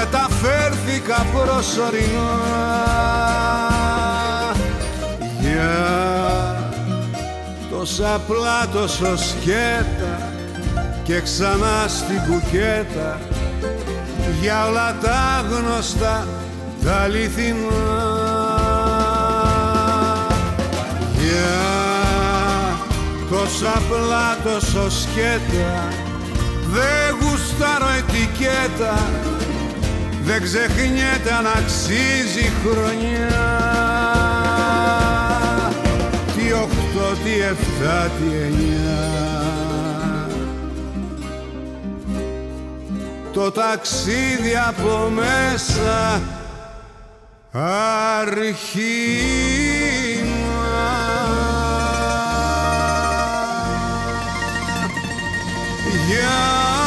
Μεταφέρθηκα προσωρινά. Τόσα απλά τόσο σκέτα και ξανά στην κουκέτα. Για όλα τα γνωστά τα αληθινά. Για τόσα απλά τόσο σκέτα δεν γουστάρω ετικέτα δεν ξεχνιέται αν αξίζει χρονιά. Οκτώ, τι εφτά, τι εννιά. Το ταξίδι από μέσα αρχίζει μετρήσω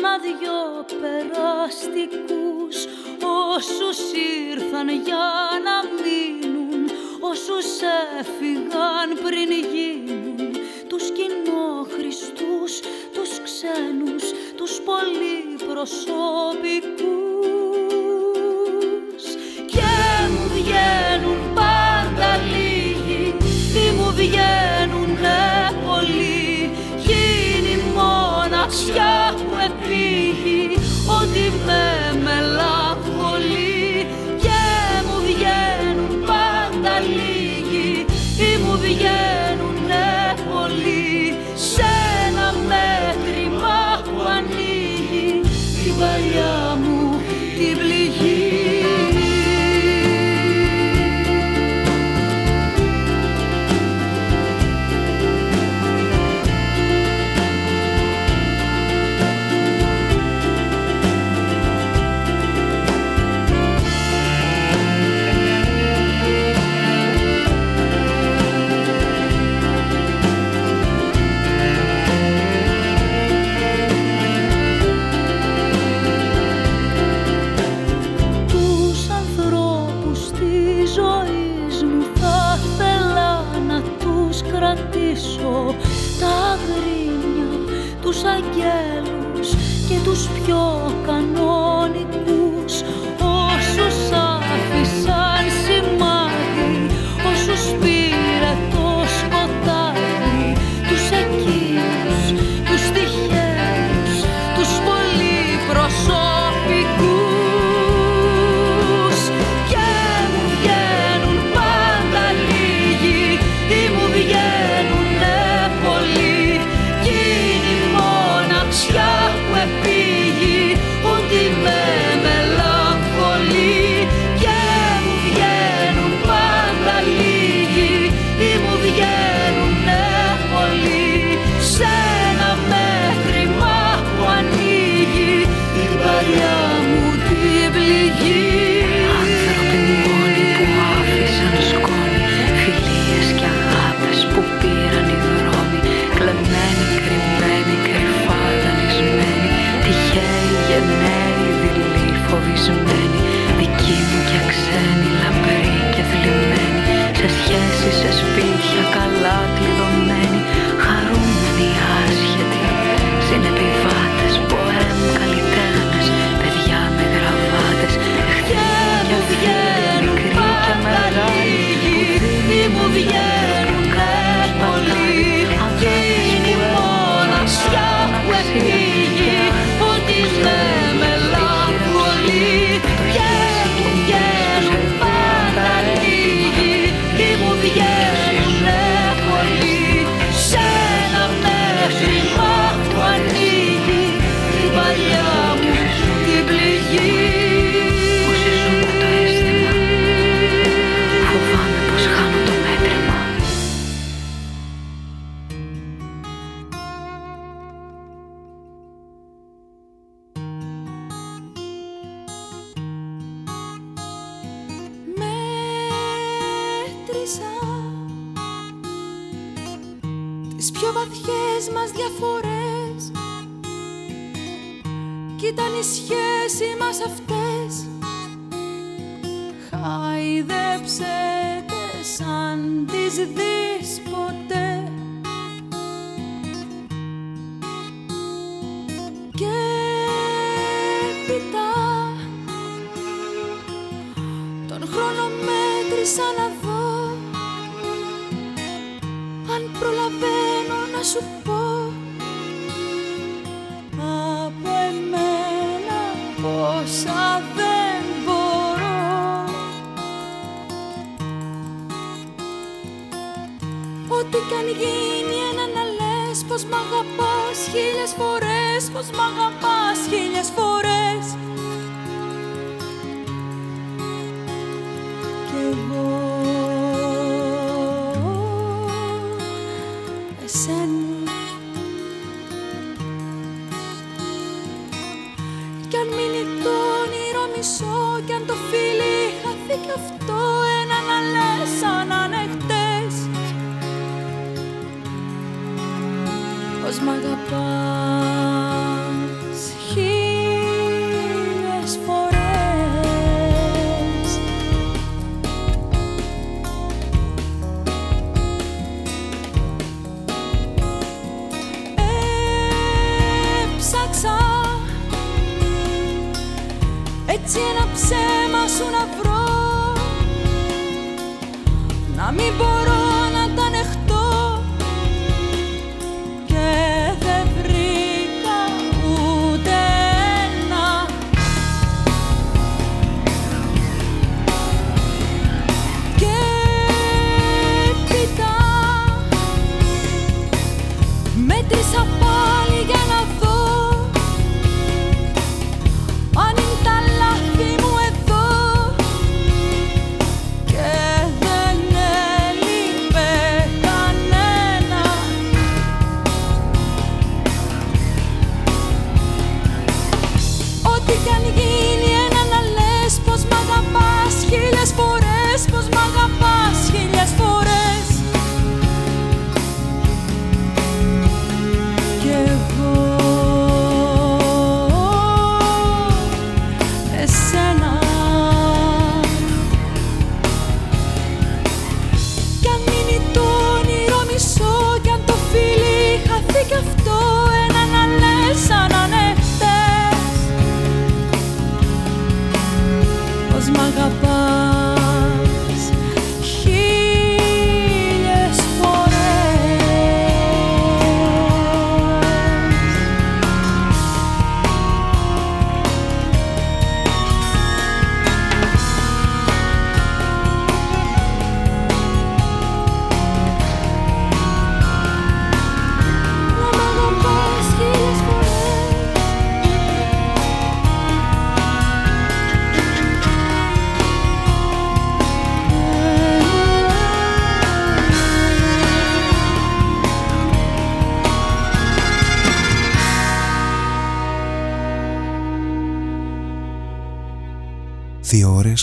Κάμα δυο περαστικούς Όσους ήρθαν για να μείνουν Όσους έφυγαν πριν γίνουν Τους κοινόχρηστούς, τους ξένους Τους πολυπροσωπικούς. divme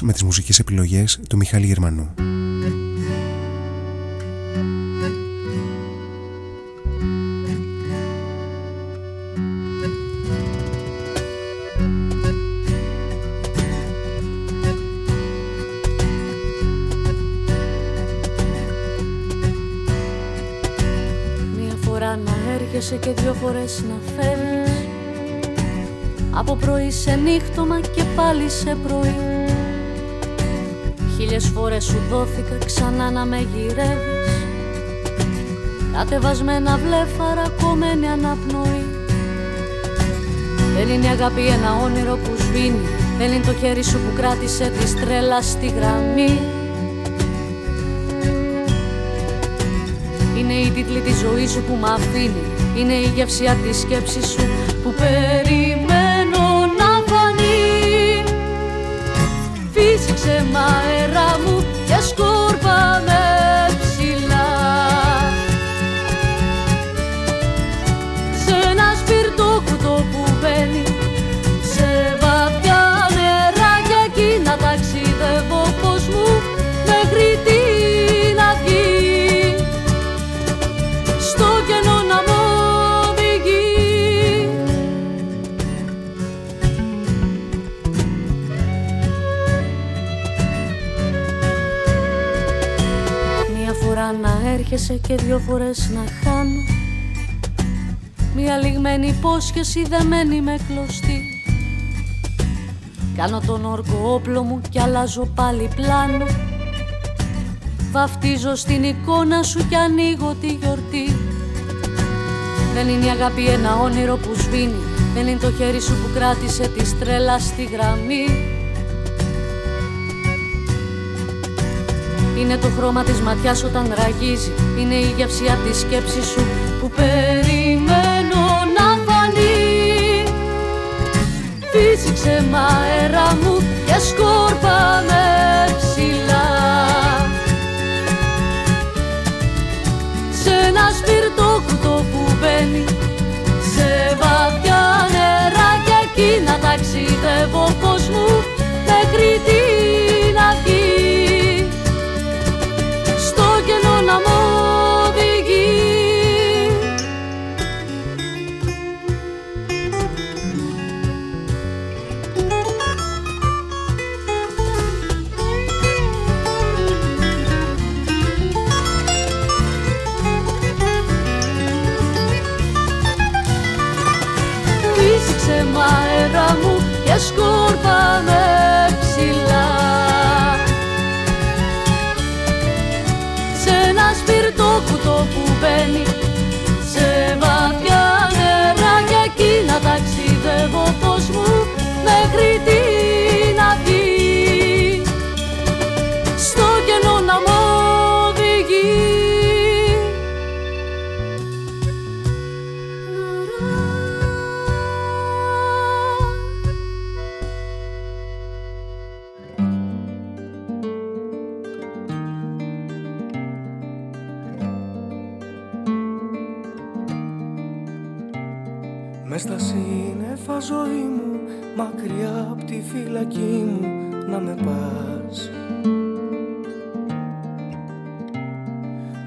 με τις μουσικές επιλογές του Μιχάλη Γερμανού. Μια φορά να έρχεσαι και δύο φορές να φεύγεις Από πρωί σε νύχτωμα και πάλι σε πρωί Χίλιες φορές σου δόθηκα ξανά να με γυρεύεις. Κατεβασμένα βλέφαρα κομμένη αναπνοή. Δεν είναι η αγάπη ένα όνειρο που σβήνει. Δεν είναι το χέρι σου που κράτησε τη στρέλα στη γραμμή. Είναι η τίτλη της ζωής σου που μ' αφήνει. Είναι η γεύση απ' τη σκέψη σου που περιμένω να φανεί. Φύσηξε μα μου έρχεσαι και δυο φορές να χάνω. Μια λιγμένη υπόσχεση δεμένη με κλωστή. Κάνω τον όρκο όπλο μου και αλλάζω πάλι πλάνο. Βαφτίζω στην εικόνα σου και ανοίγω τη γιορτή. Δεν είναι η αγάπη ένα όνειρο που σβήνει. Δεν είναι το χέρι σου που κράτησε τη στρέλα στη γραμμή Είναι το χρώμα της ματιάς όταν ραγίζει. Είναι η γεύση απ' τη σκέψη σου που περιμένω να φανεί. Φύσηξε αέρα μου και σκόρπα με ψηλά. Σε ένα σπιρτό κουτό που μπαίνει σε βαθιά νερά και εκεί να ταξιδεύω και σκούρπα με ψηλά σπιρτό κουτό που μπαίνει σε βαθιά νερά και εκεί να ταξιδεύω πως μου μέχρι την τη φυλακή μου να με πας.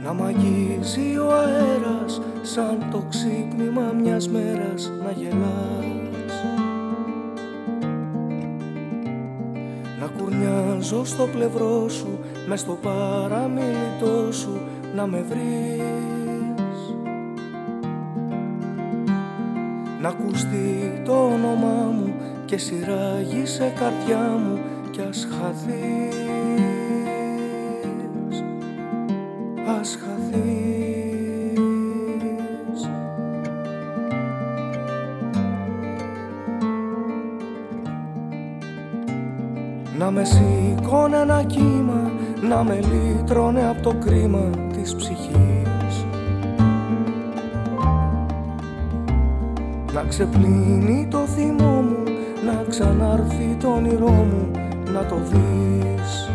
Να μ' αγγίζει ο αέρας σαν το ξύπνημα μιας μέρας να γελάς. Να κουρνιάζω στο πλευρό σου μες στο παραμιλητό σου να με βρεις. Να ακουστεί το όνομά μου και σειράγει σε καρδιά μου κι ας χαθείς. Ας χαθείς. Να με σηκώνε ένα κύμα να με λύτρωνε από το κρίμα της ψυχής. Να ξεπλύνει το θυμό μου, να ξανάρθει το όνειρό μου, να το δεις.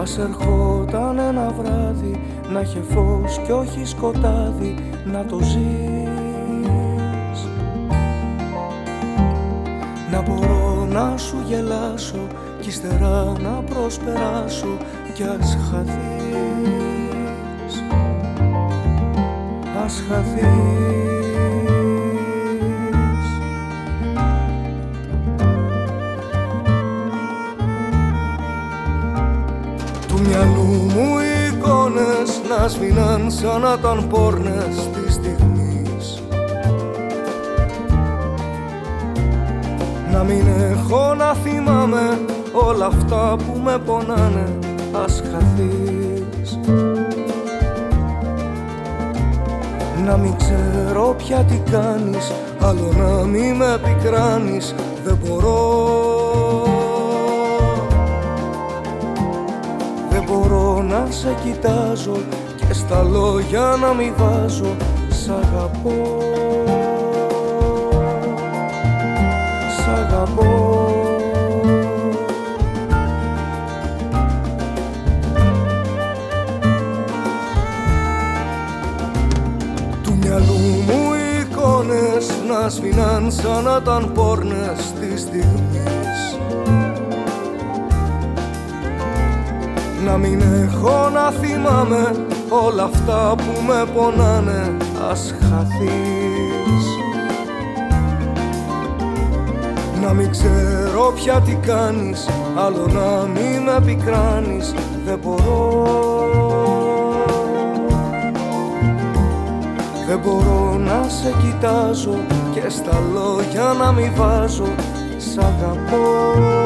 Ας ερχόταν ένα βράδυ, να είχε φως κι όχι σκοτάδι, να το ζεις. Να μπορώ να σου γελάσω κι ύστερα να προσπεράσω κι ας χαθείς. Ας χαθείς να σβήναν σαν να ήταν πόρνες της στιγμής. Να μην έχω να θυμάμαι όλα αυτά που με πονάνε ας χαθείς. Να μην ξέρω πια τι κάνεις άλλο να μην με πικράνεις δεν μπορώ. Δεν μπορώ να σε κοιτάζω και στα λόγια να μην βάζω σ' αγαπώ. Σ' αγαπώ. Του μυαλού μου οι εικόνες να σβήναν σαν να ήταν πόρνες της στιγμής Να μην έχω να θυμάμαι όλα αυτά που με πονάνε ας χαθείς. Να μην ξέρω πια τι κάνεις άλλο να μην με πικράνεις δεν μπορώ. Δεν μπορώ να σε κοιτάζω και στα λόγια να μην βάζω Σ' αγαπώ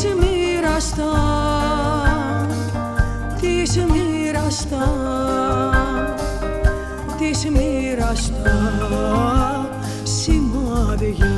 τι μοίραστα, τι μοίραστα, τι μοίραστα σημάδια.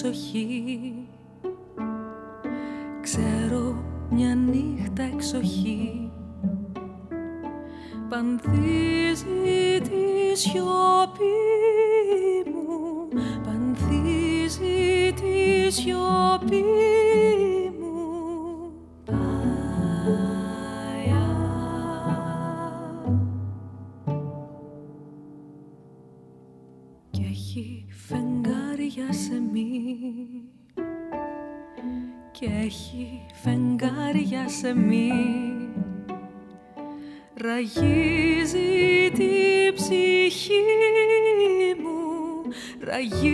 εξοχή φεγγάρια σε μη. Ραγίζει τη ψυχή μου Ραγίζει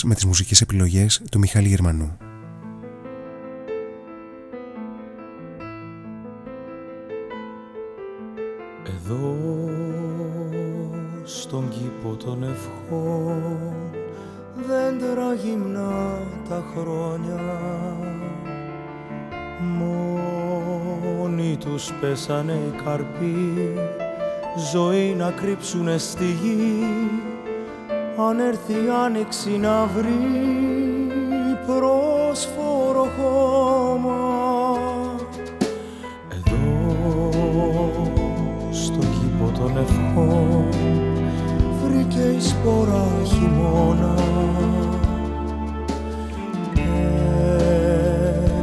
Δύο ώρες με τις μουσικές επιλογές του Μιχάλη Γερμανού. Εδώ στον κήπο των ευχών δέντρα γυμνά τα χρόνια μόνοι τους πέσανε οι καρποί ζωή να κρύψουνε στη γη αν έρθει η άνοιξη να βρει πρόσφορο χώμα. Εδώ στο κήπο των ευχών βρήκε η σπορά χειμώνα.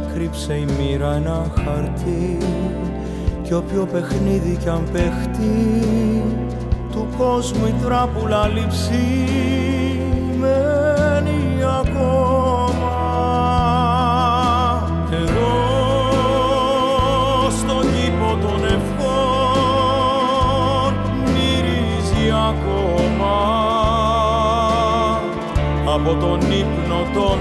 Έκρυψε η μοίρα ένα χαρτί κι όποιο παιχνίδι κι αν παιχτεί του κόσμου η τράπουλα μένει ακόμα. Εδώ στον κήπο των ευχών μυρίζει ακόμα. Από τον ύπνο των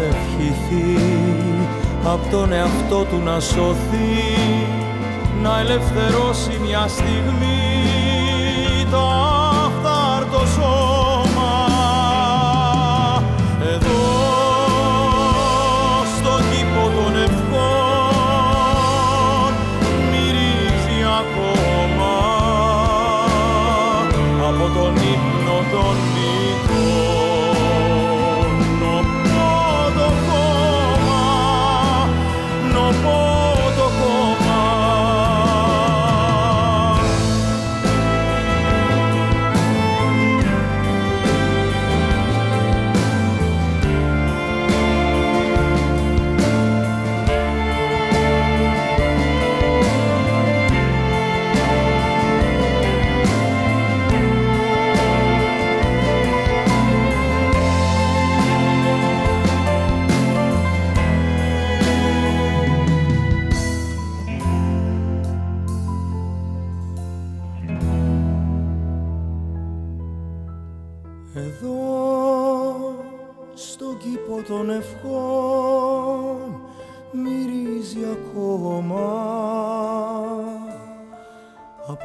προσευχηθεί. Απ' τον εαυτό του να σωθεί να ελευθερώσει μια στιγμή. Το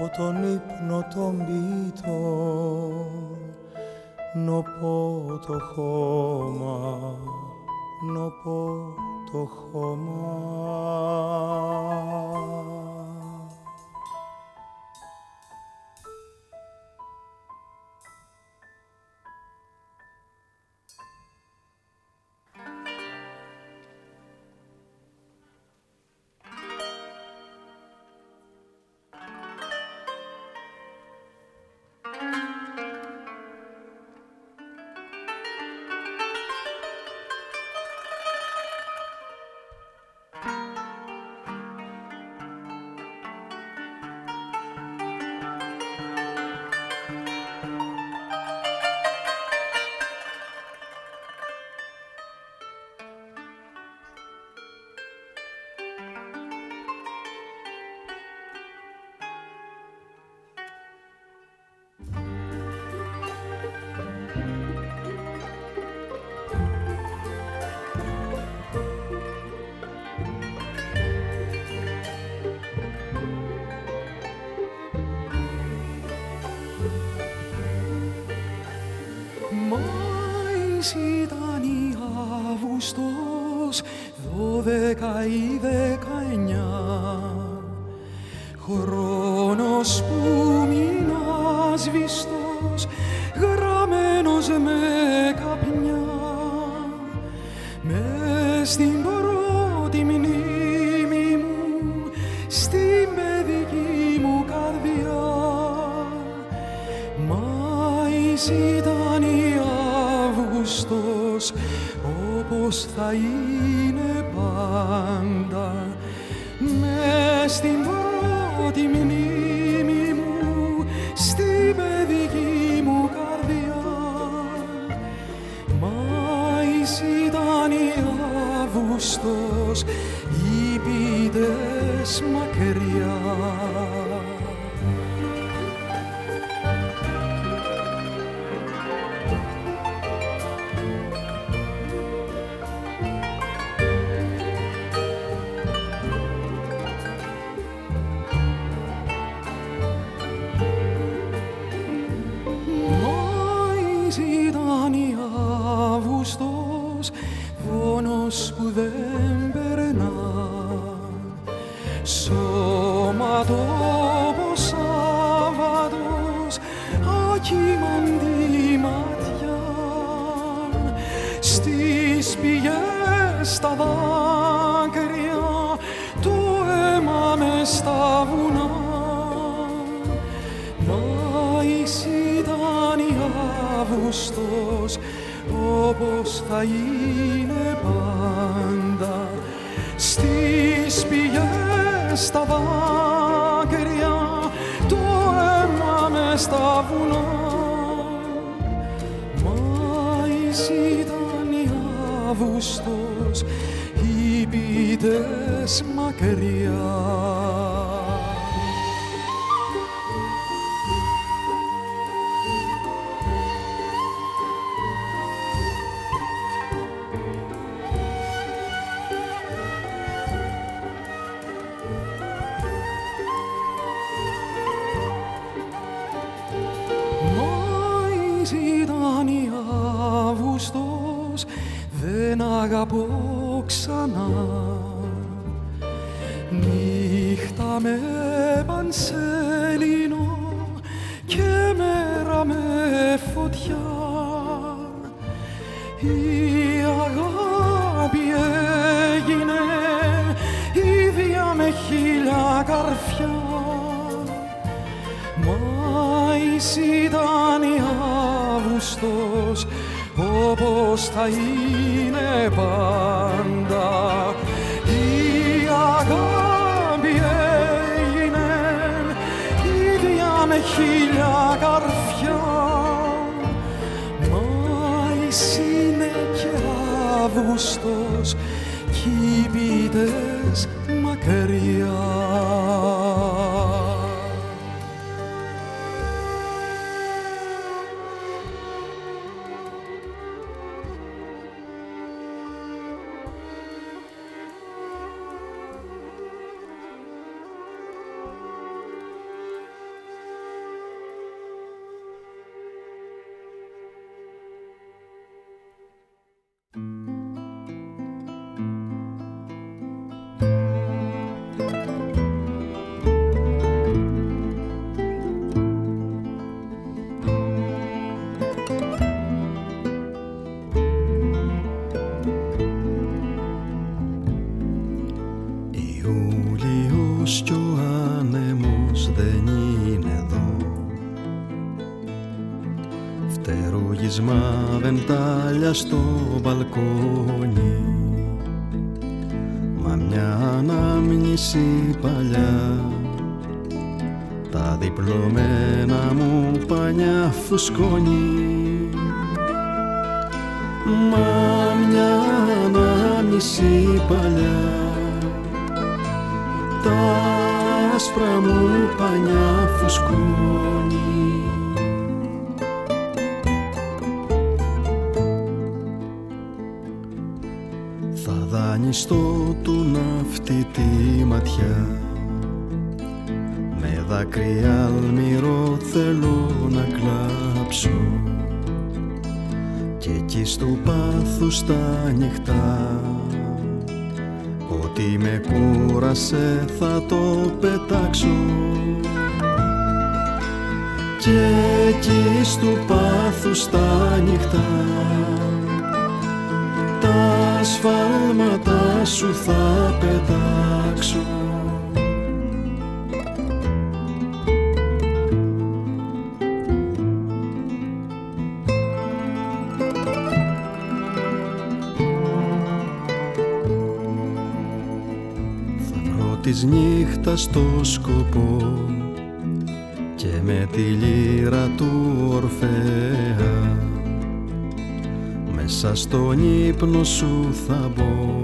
από τον ύπνο των ποιητών νοπό το χώμα, νοπό το χώμα. Στο μπαλκόνι. Μα μια ανάμνηση παλιά. Τα διπλωμένα μου πανιά φουσκώνει. Μα μια ανάμνηση παλιά. Τα άσπρα μου πανιά φουσκώνει δανειστώ του ναυτί τη ματιά. Με δάκρυα αλμυρό θέλω να κλάψω. Και εκεί στου πάθου στα νυχτά. Ό,τι με κούρασε θα το πετάξω. Και εκεί στου πάθου στα νυχτά. τα σφάλματα σου θα πετάξω. Θα βρω της νύχτας το σκοπό και με τη λύρα του Ορφέα μέσα στον ύπνο σου θα μπω.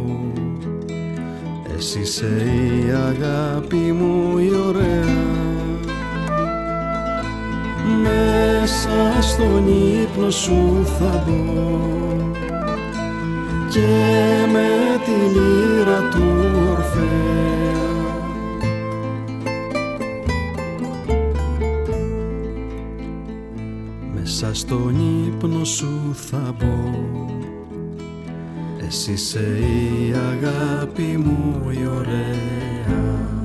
Εσύ είσαι η αγάπη μου η ωραία. Μέσα στον ύπνο σου θα μπω. Και με τη λύρα του Ορφέα στον ύπνο σου θα μπω. Εσύ είσαι η αγάπη μου η ωραία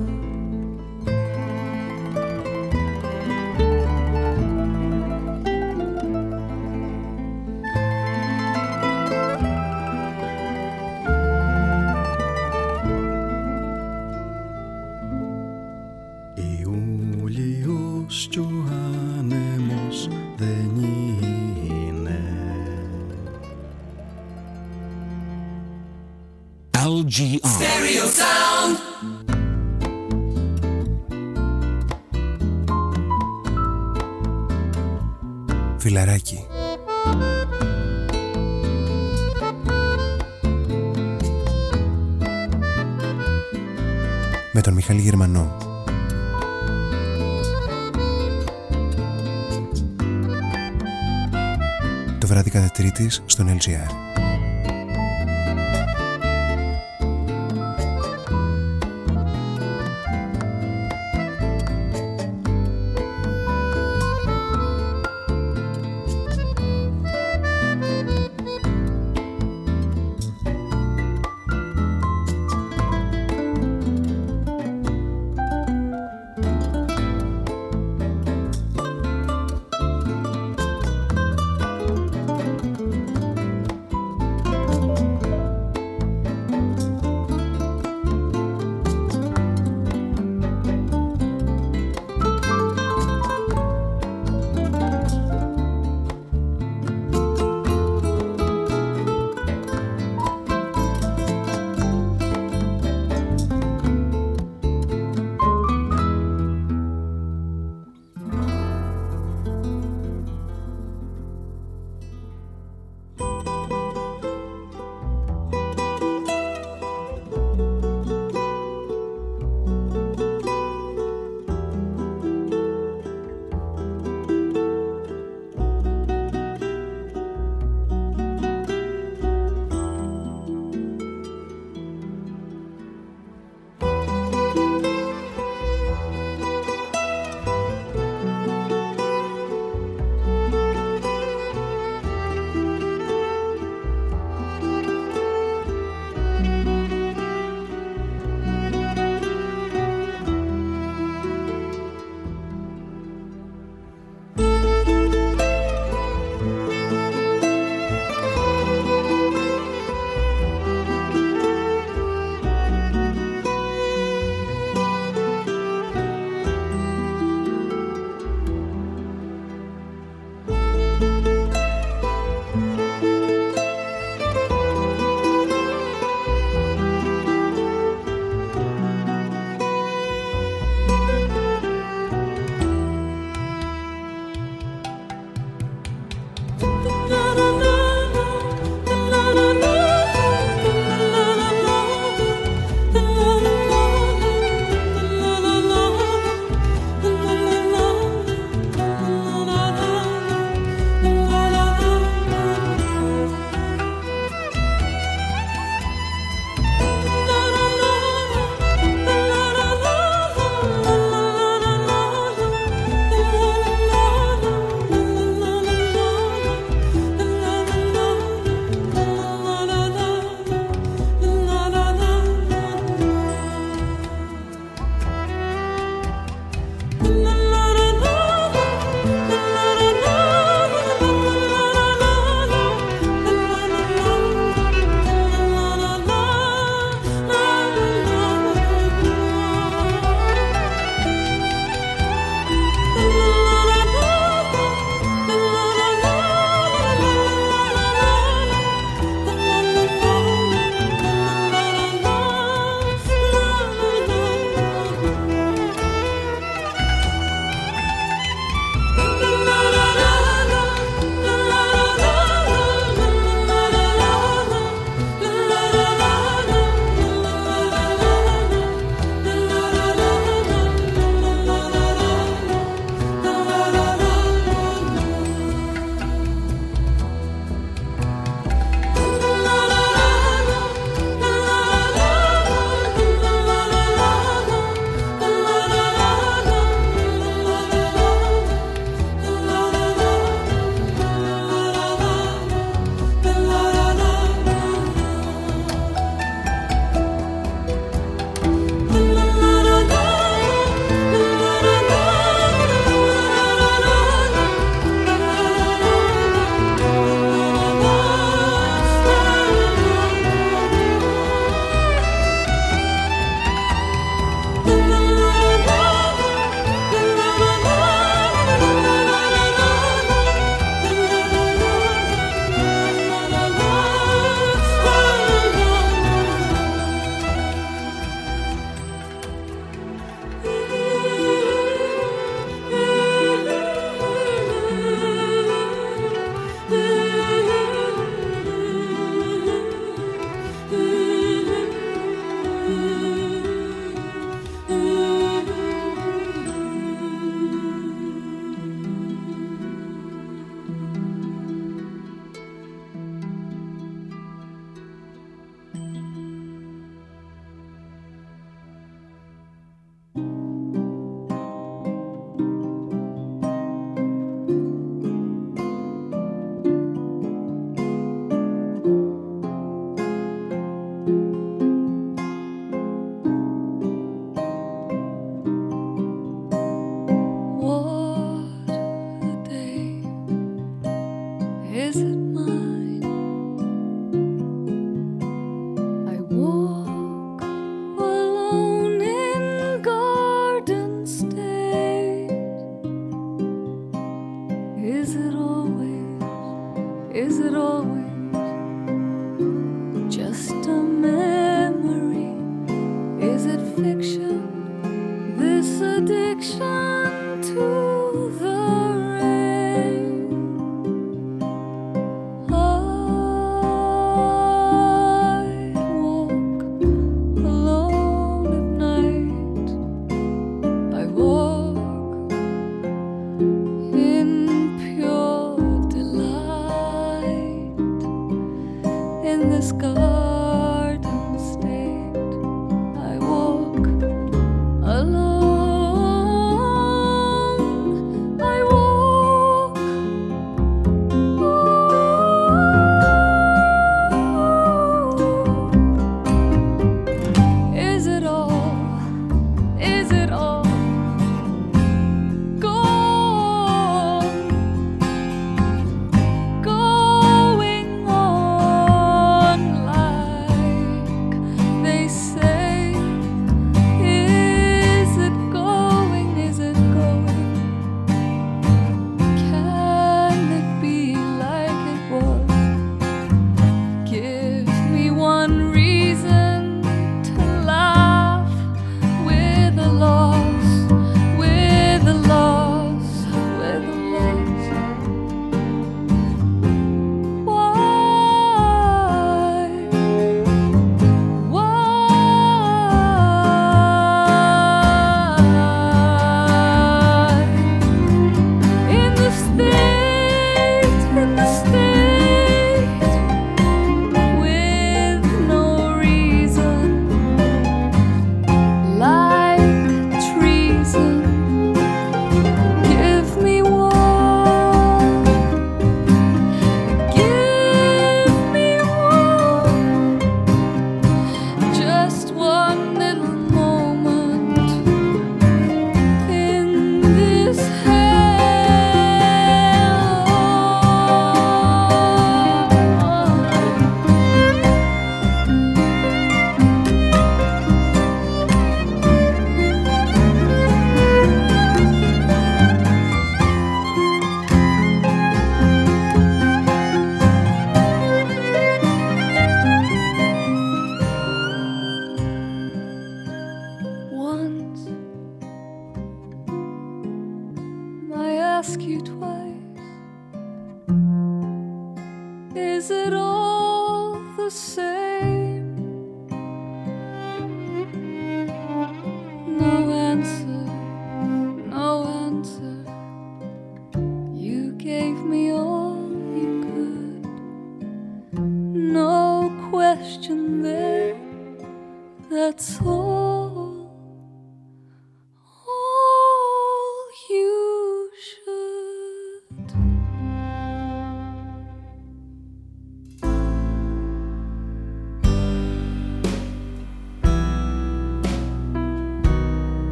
Μιχάλη Γερμανό. Το βράδυ κατά τρίτης στον LGR.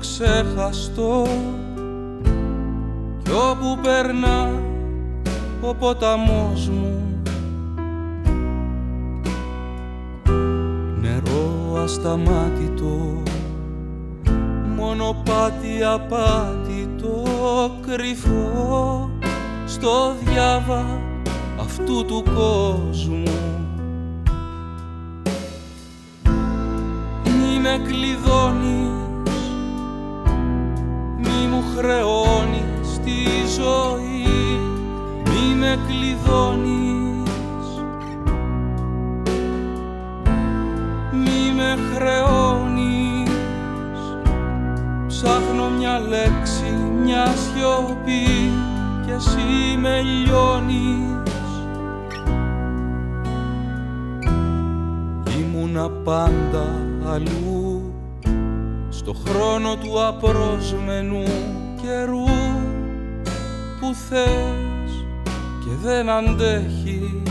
Ξεχαστώ. Κι όπου περνά ο ποταμός μου. Νερό ασταμάτητο μονοπάτι απάτητο κρυφό στο διάβα αυτού του κόσμου μη με κλειδώνεις μου χρεώνεις τη ζωή μη με κλειδώνεις. Μη με χρεώνεις ψάχνω μια λέξη, μια σιωπή και εσύ με λιώνεις. Ήμουνα πάντα αλλού στο χρόνο του απρόσμενου καιρού που θες και δεν αντέχεις.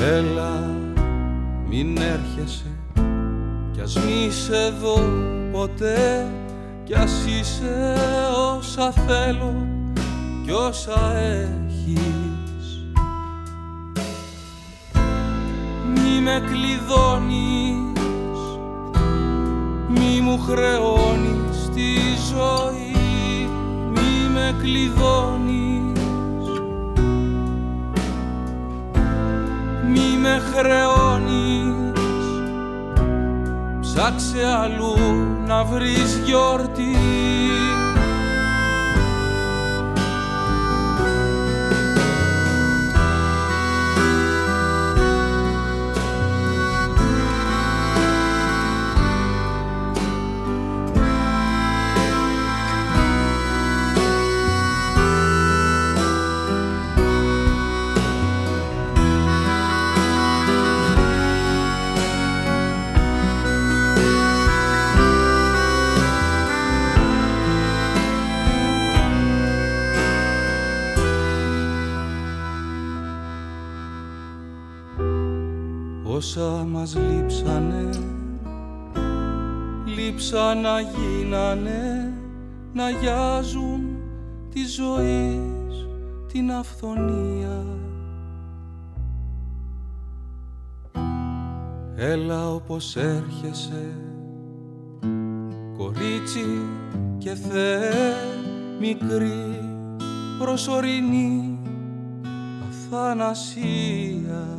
Έλα μην έρχεσαι κι ας μη σε δω ποτέ κι ας είσαι όσα θέλω και όσα έχεις. με κλειδώνεις. Μη μου χρεώνεις τη ζωή Μη με κλειδώνεις. Μη με χρεώνεις. Ψάξε αλλού να βρεις γιορτή. σα να γίνανε να γιάζουν τη ζωή την αυθονία. Έλα όπως έρχεσαι κορίτσι και θεέ μικρή προσωρινή αθανασία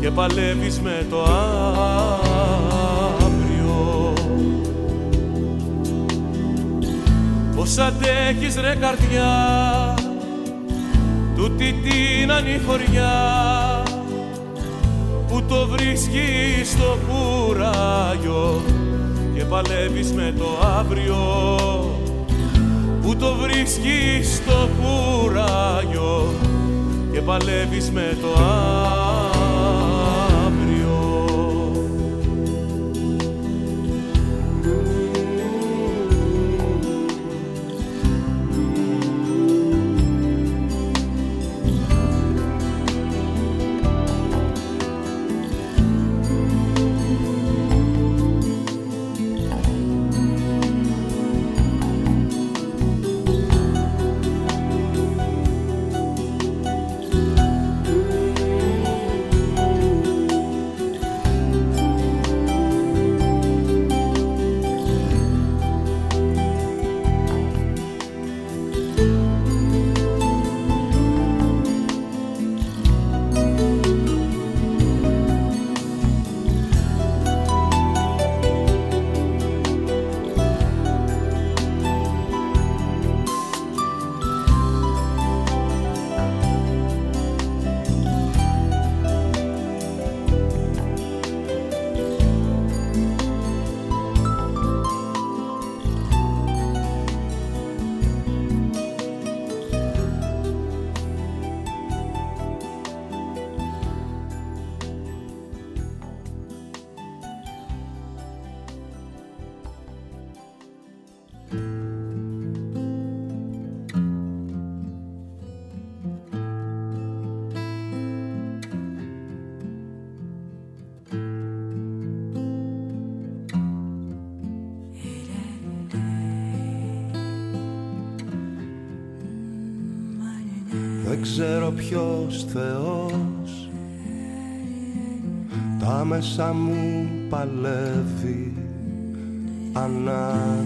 και παλεύεις με το αύριο. Πώς αντέχεις ρε καρδιά του τούτη την ανηφοριά που το βρίσκεις στο κουράγιο και παλεύεις με το αύριο. Που το βρίσκεις στο κουράγιο και παλεύεις με το αύριο μέσα μου παλεύει ανάγκη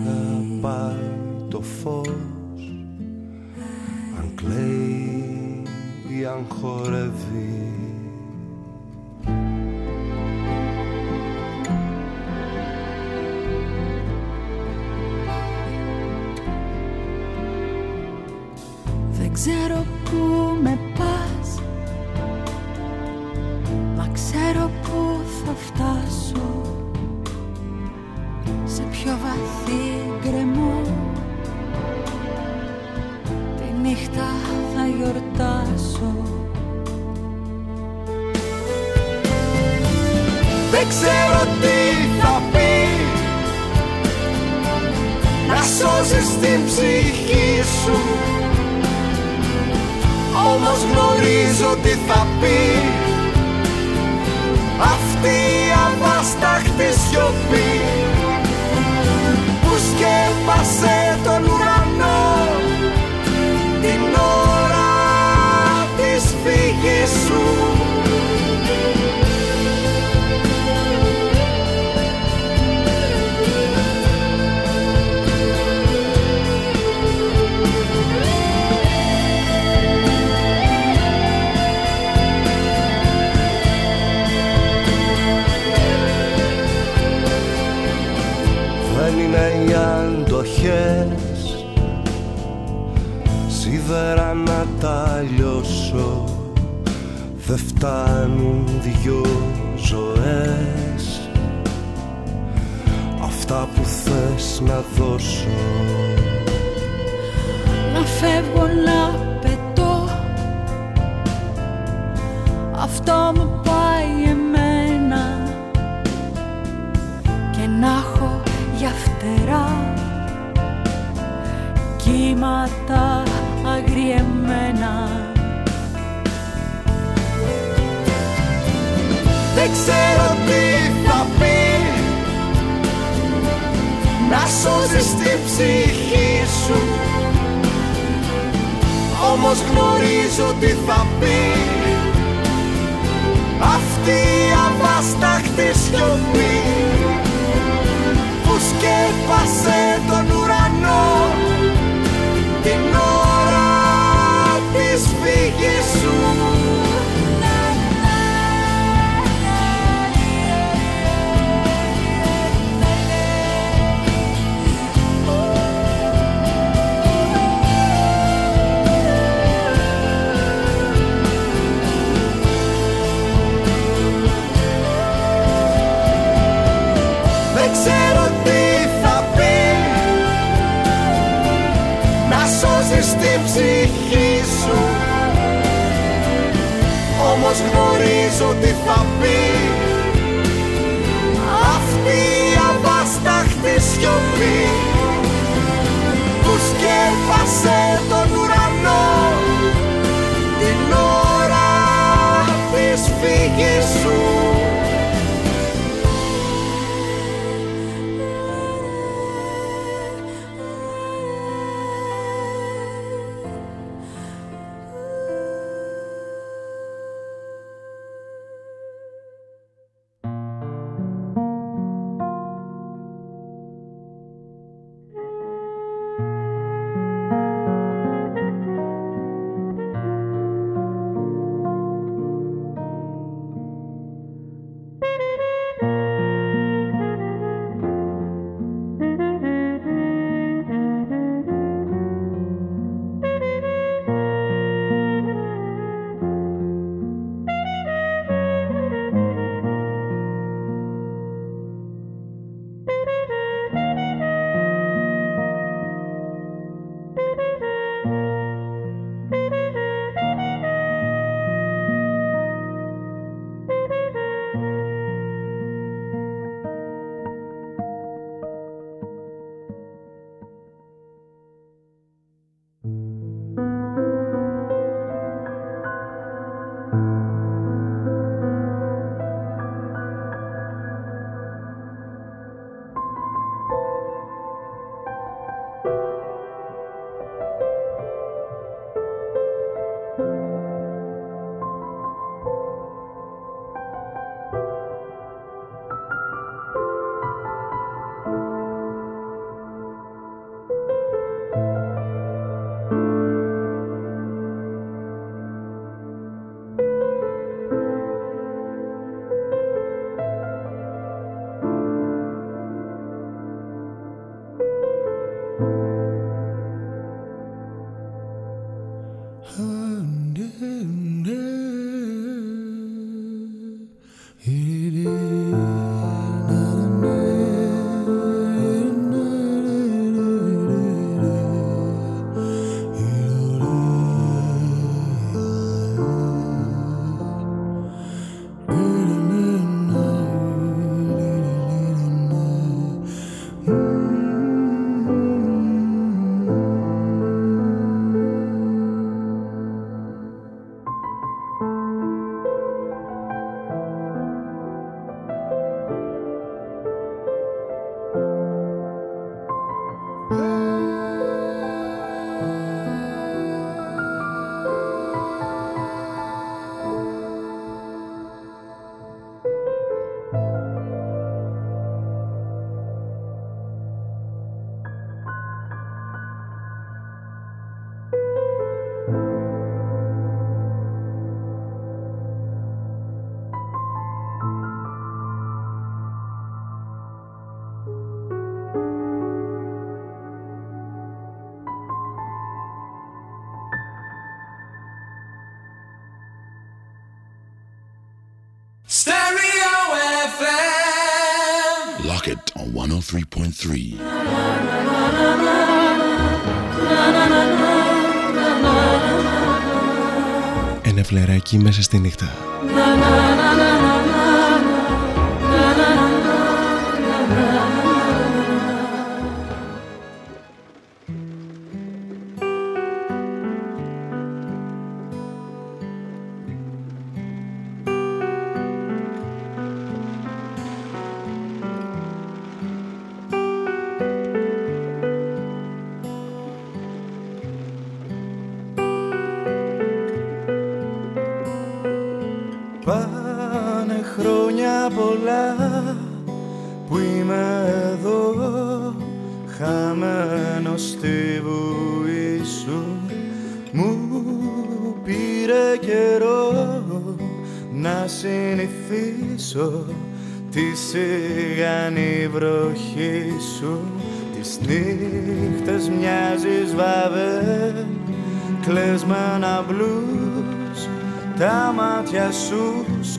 103.3. Ένα φλεράκι μέσα στη νύχτα. Jesús.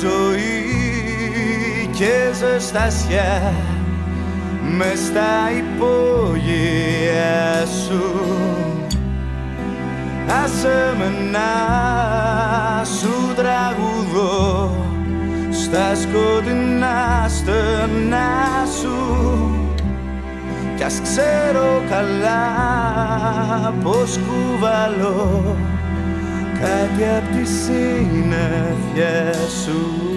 Ζωή και ζεστασιά με στα υπόγεια σου. Άσε με να σου τραγουδώ στα σκοτεινά στενά σου. Κι ας ξέρω καλά πως κουβαλώ κάτι απ' τη συνέφια σου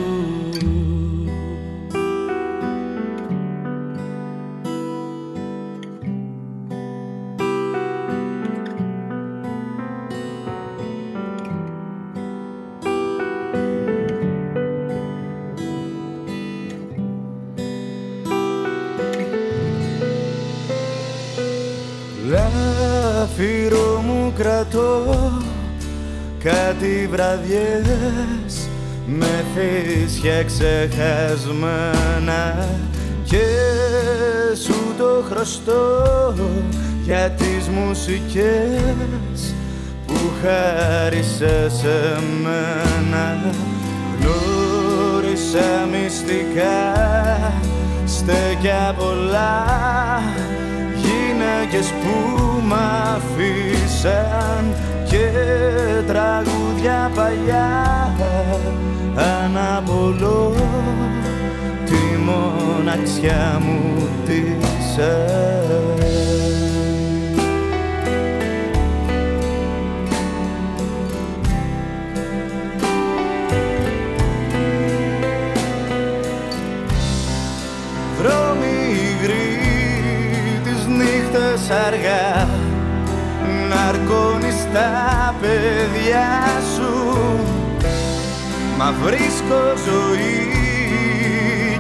βραδιές με θύσια ξεχασμένα. Και σου το χρωστώ για τις μουσικές που χάρισες σε μένα. Γνώρισα μυστικά στέκια πολλά γυναίκες που μ' αφήσαν και τραγούδια παλιά. Αναπολώ τη μοναξιά μου τύσαν Δρόμοι υγροί τις νύχτες αργά. να αρκώνεις τα παιδιά σου. Μα βρίσκω ζωή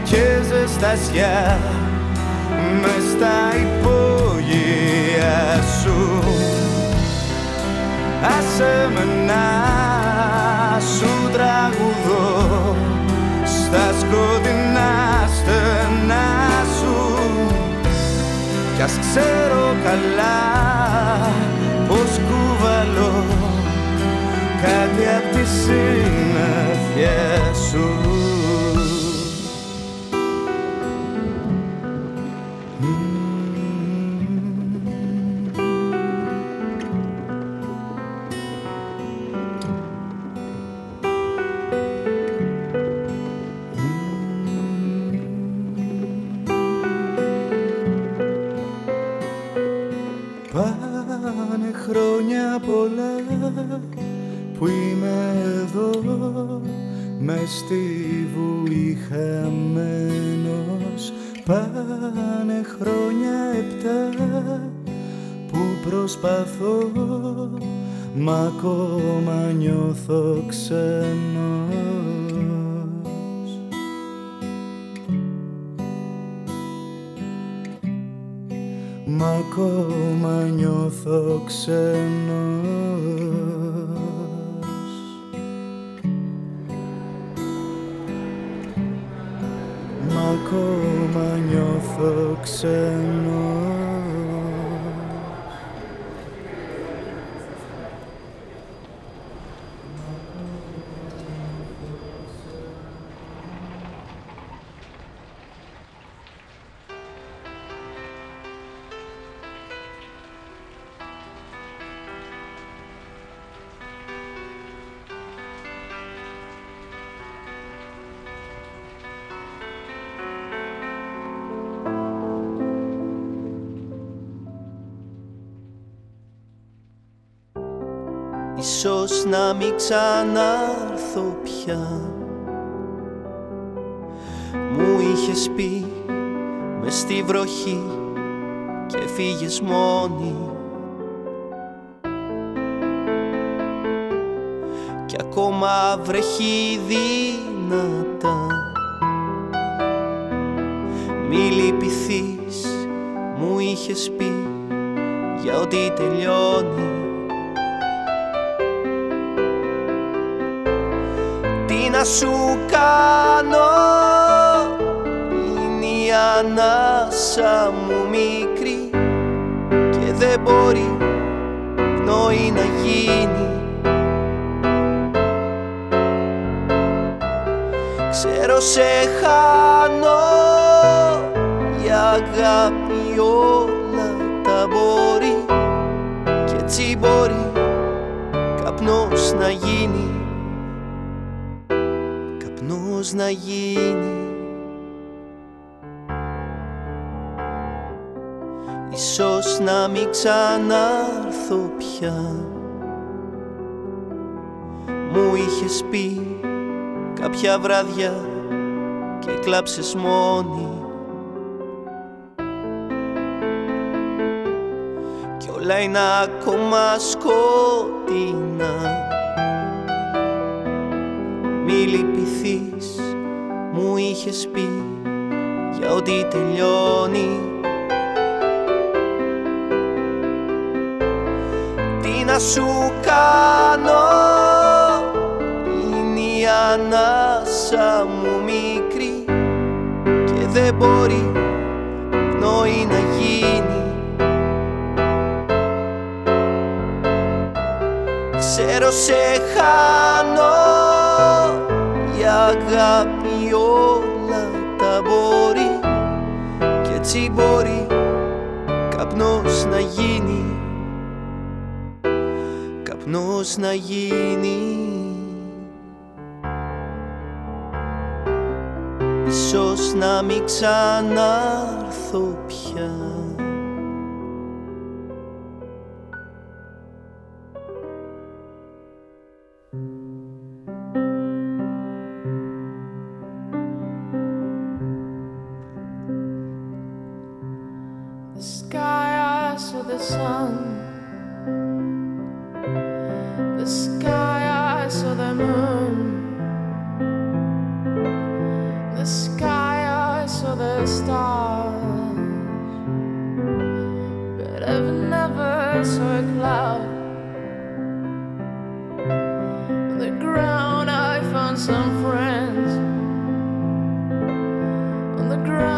και ζεστασιά μες στα υπόγεια σου. Άσε με να σου τραγουδώ στα σκοτεινά στενά σου. Κι ας ξέρω καλά πως κουβαλώ κάτι απ' τη συνέφια σου Ίσως να μην ξανάρθω πια. Μου είχες πει μες στη βροχή και φύγες μόνη. Κι ακόμα βρέχει δυνατά Μη λυπηθείς μου είχες πει για ότι τελειώνει σου κάνω. Είναι η ανάσα μου μικρή δεν μπορεί πνοή να γίνει. Ξέρω σε χάνω καπνός να γίνει. Ίσως να μην ξανάρθω πια. Μου είχες πει κάποια βράδια και κλάψες μόνη. Κι όλα είναι ακόμα σκότεινα Μη λυπηθείς μου είχες πει για ό,τι τελειώνει. Να σου κάνω Είναι η ανάσα μου μικρή Και δεν μπορεί πνοή να γίνει. Ξέρω σε χάνω καπνός να γίνει. Ίσως να μην ξανάρθω ground.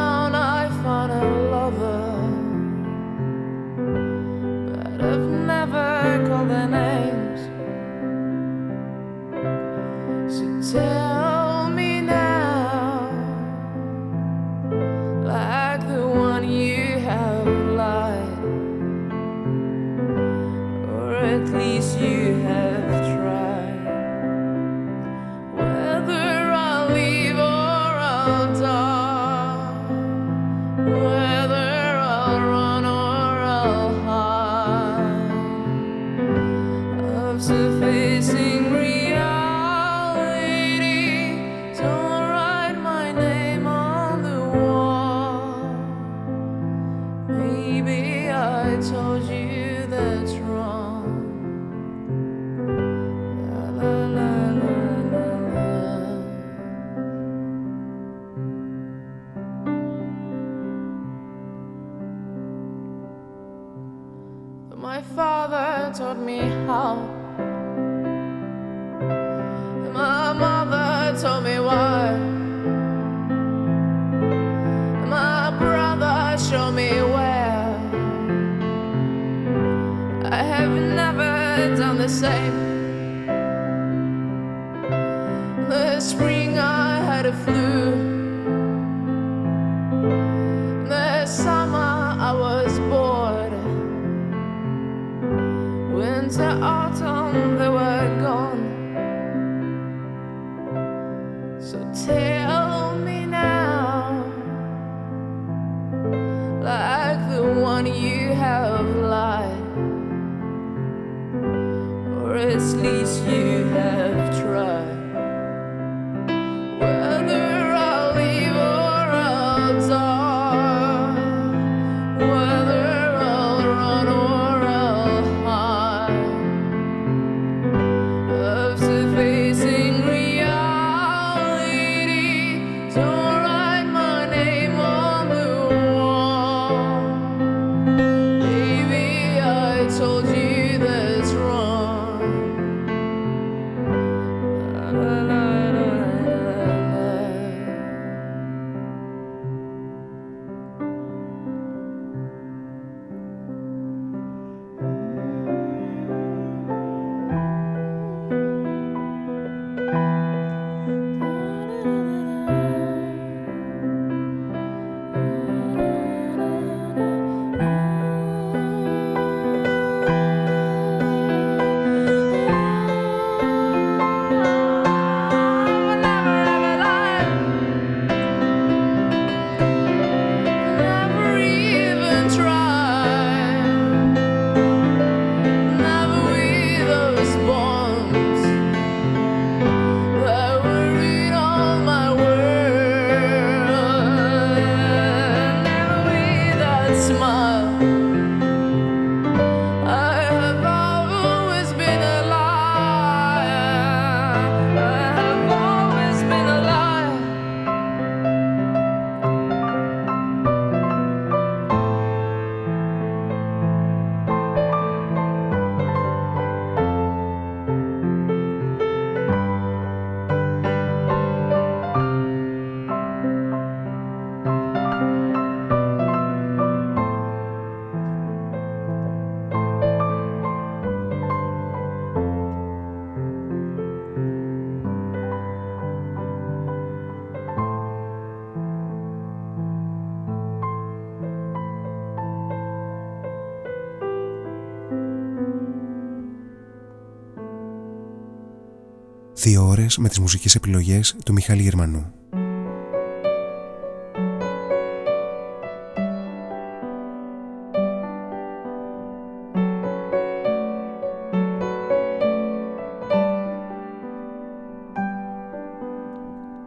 Δύο ώρες με τις μουσικές επιλογές του Μιχάλη Γερμανού.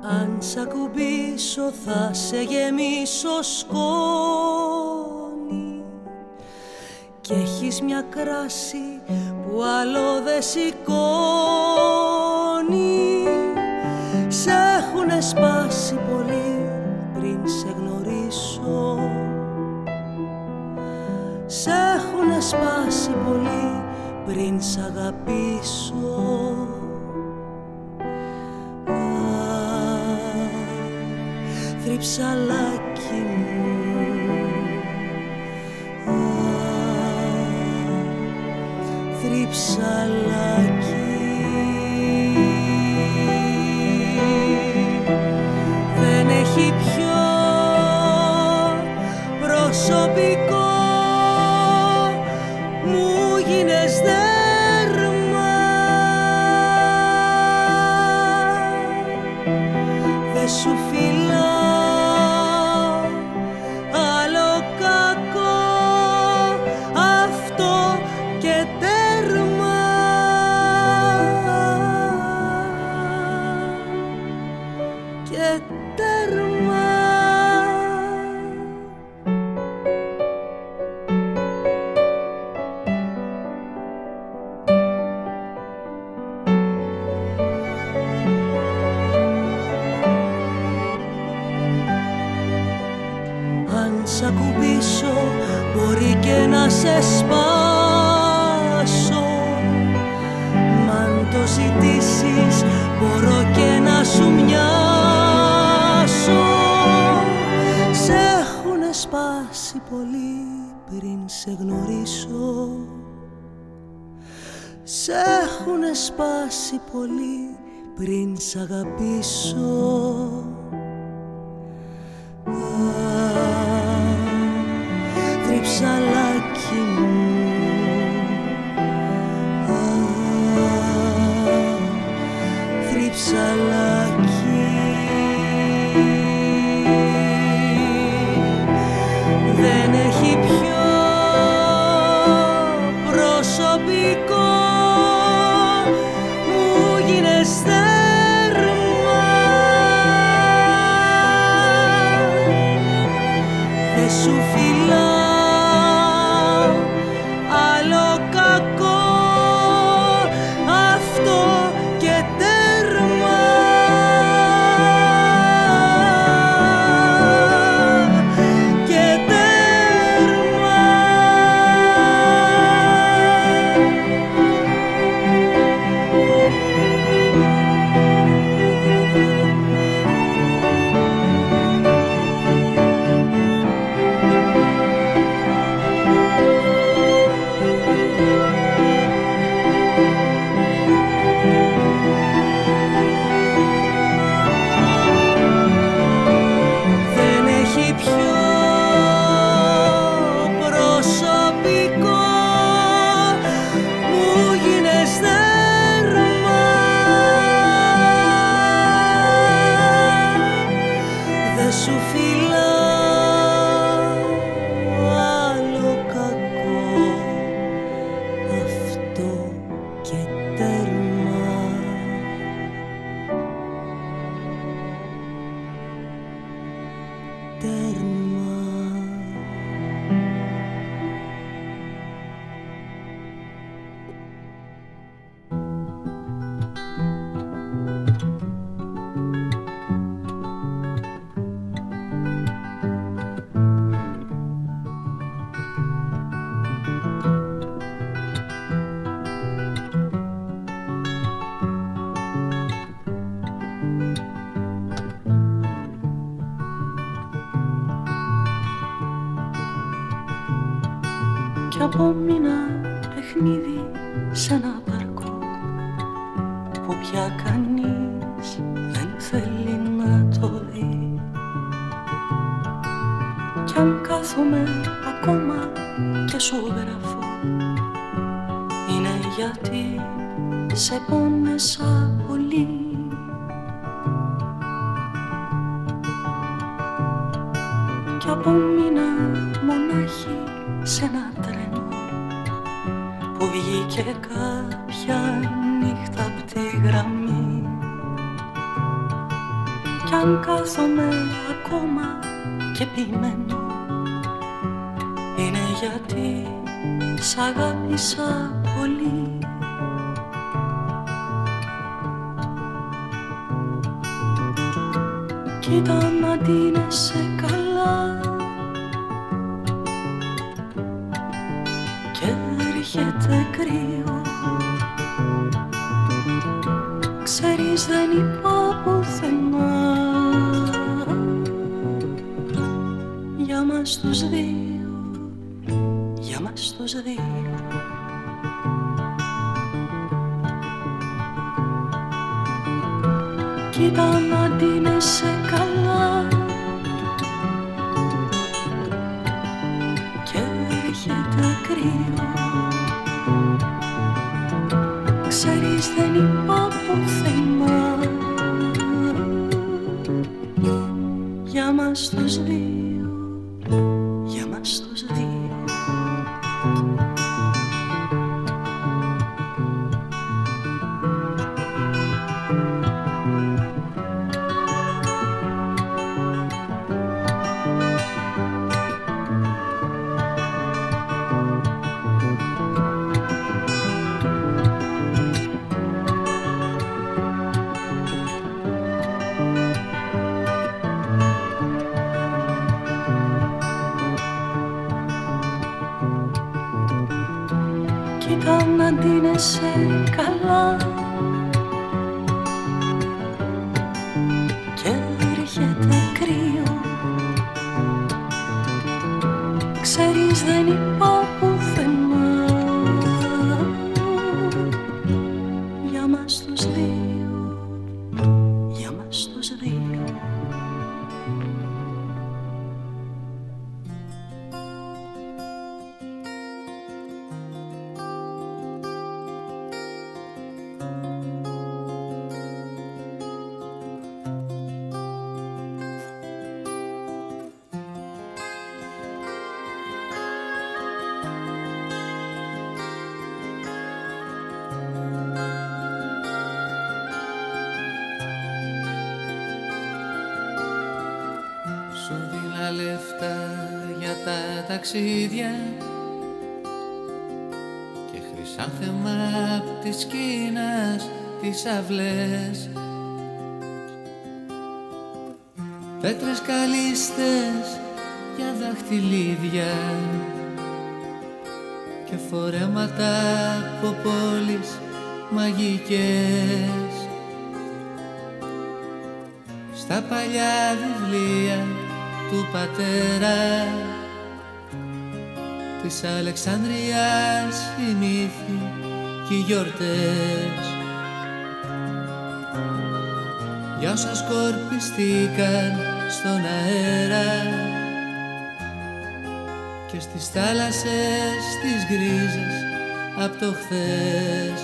Αν σ' θα σε γεμίσω σκόνη και έχεις μια κράση που άλλο δεν να ντύνεσαι καλά ταξίδια. Και χρυσάνθεμα απ' της Κίνας τις αυλές. Πέτρες καλύστες για δαχτυλίδια. Και φορέματα από πόλεις μαγικές. Στα παλιά βιβλία του πατέρα της Αλεξανδρίας οι μύθοι και οι γιορτές. Για όσα σκορπιστήκαν στον αέρα και στις θάλασσες τις γκρίζες απ' το χθες.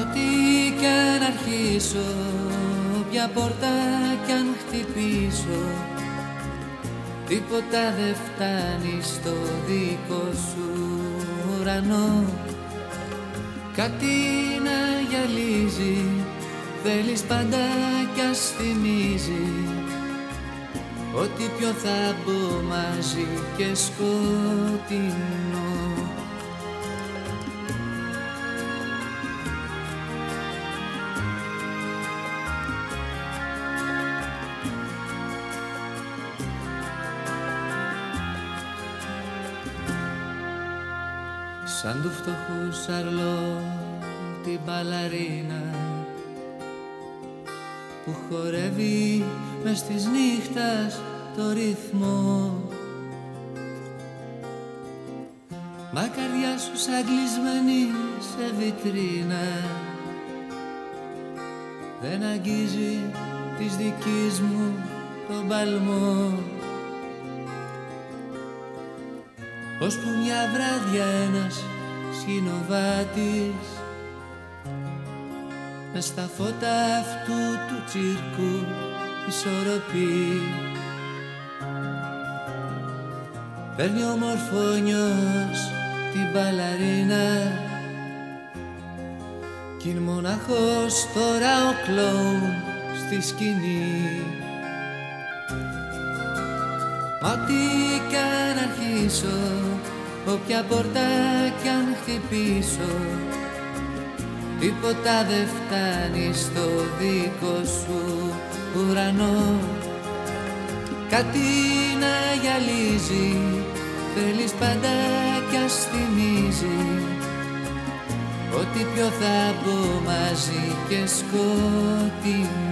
Ό,τι κι αν αρχίσω, ποια πόρτα κι αν χτυπήσω Τίποτα δεν φτάνει στο δικό σου ουρανό. Κάτι να γυαλίζει, θέλεις πάντα κι ας θυμίζει. Ότι πιο θα μπω μαζί και σκοτεινό Σαρλό την μπαλαρίνα που χορεύει μες της νύχτας το ρυθμό. Μα καρδιά σου σαν κλεισμένη σε βιτρίνα. Δεν αγγίζει της δικής μου τον παλμό Ώσπου μια βράδια ένας σκηνοβάτης. Μες στα φώτα αυτού του τσίρκου ισορροπεί. Παίρνει ο μορφόνιος την μπαλαρίνα κι είναι μοναχός τώρα ο κλόουν στη σκηνή. Μα ό,τι κι αν αρχίσω όποια πόρτα κι αν χτυπήσω. Τίποτα δεν φτάνει στο δικό σου ουρανό. Κάτι να γυαλίζει θέλεις πάντα κι ας θυμίζει. Ό,τι πιο θα πω μαζί και σκοτεινό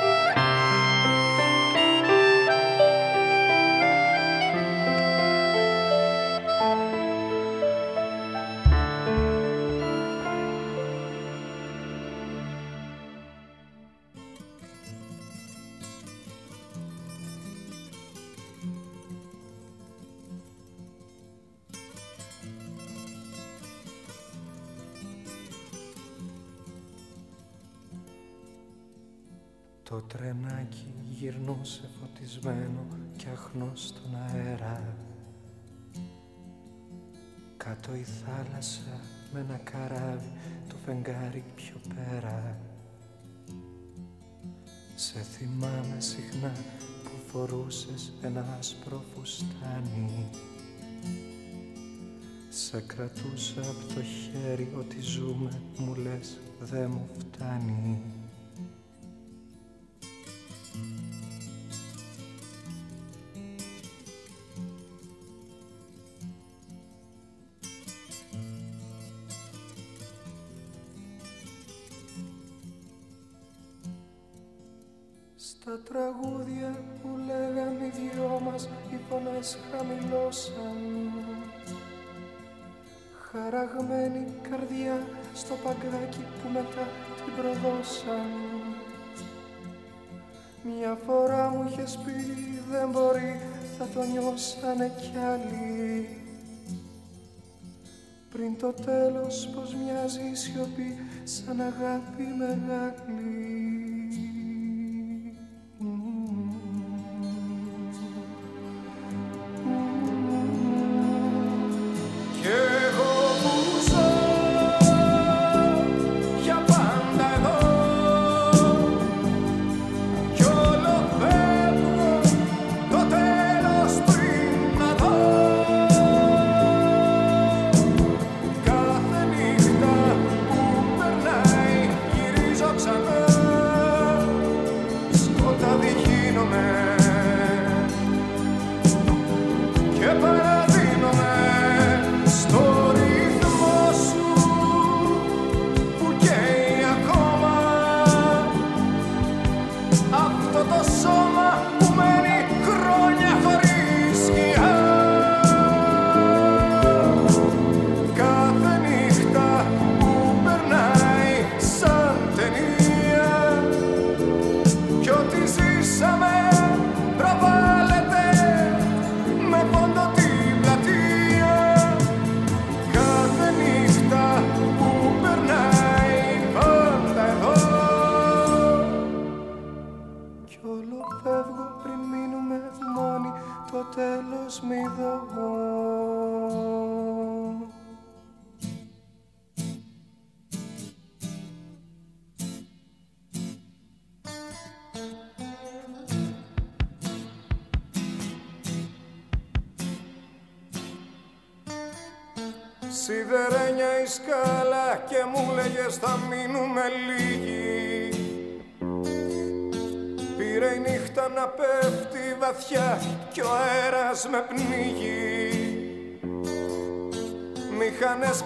Θυμάμαι συχνά που φορούσες ένα άσπρο φουστάνι Σε κρατούσα από το χέρι ότι ζούμε μου λες δε μου φτάνει τραγούδια που λέγαν οι δυο μας οι φωνές χαμηλώσαν χαραγμένη καρδιά στο παγκάκι που μετά την προδώσαν μια φορά μου είχε πει δεν μπορεί θα το νιώσανε κι άλλοι πριν το τέλος πως μοιάζει η σιωπή σαν αγάπη μεγάλη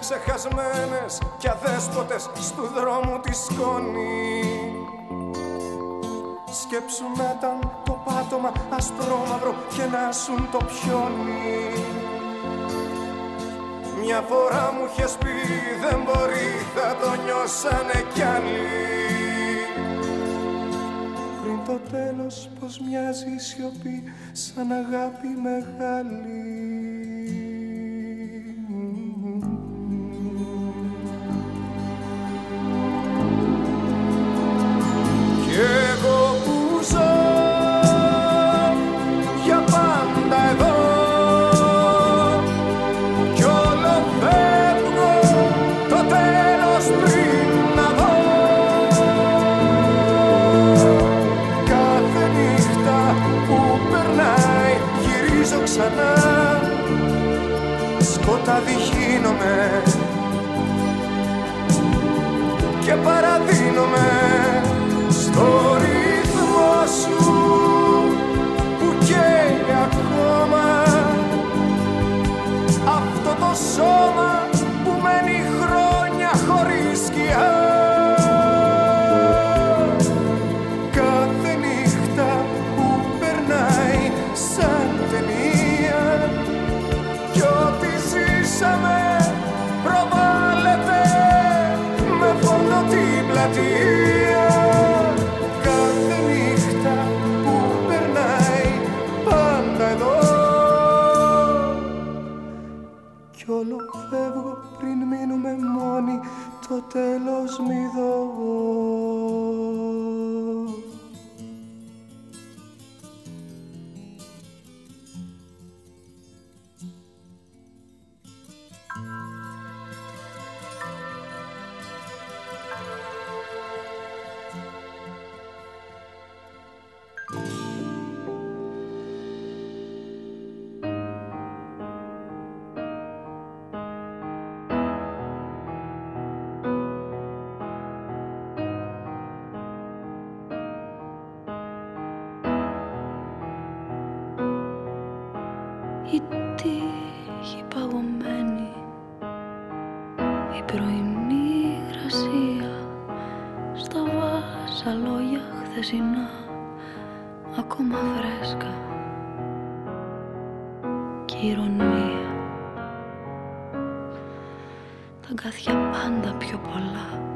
Ξεχασμένες και αδέσποτες στου δρόμου τη σκόνη. Σκέψου να ήταν το πάτωμα ασπρόμαυρο και να σουν το πιόνι. Μια φορά μου είχες πει δεν μπορεί θα το νιώσανε κι άλλοι Πριν το τέλος πως μοιάζει η σιωπή σαν αγάπη μεγάλη. παραδίνομαι. te los mido. ακόμα φρέσκα και ηρωνία. Τα καθιά πάντα πιο πολλά.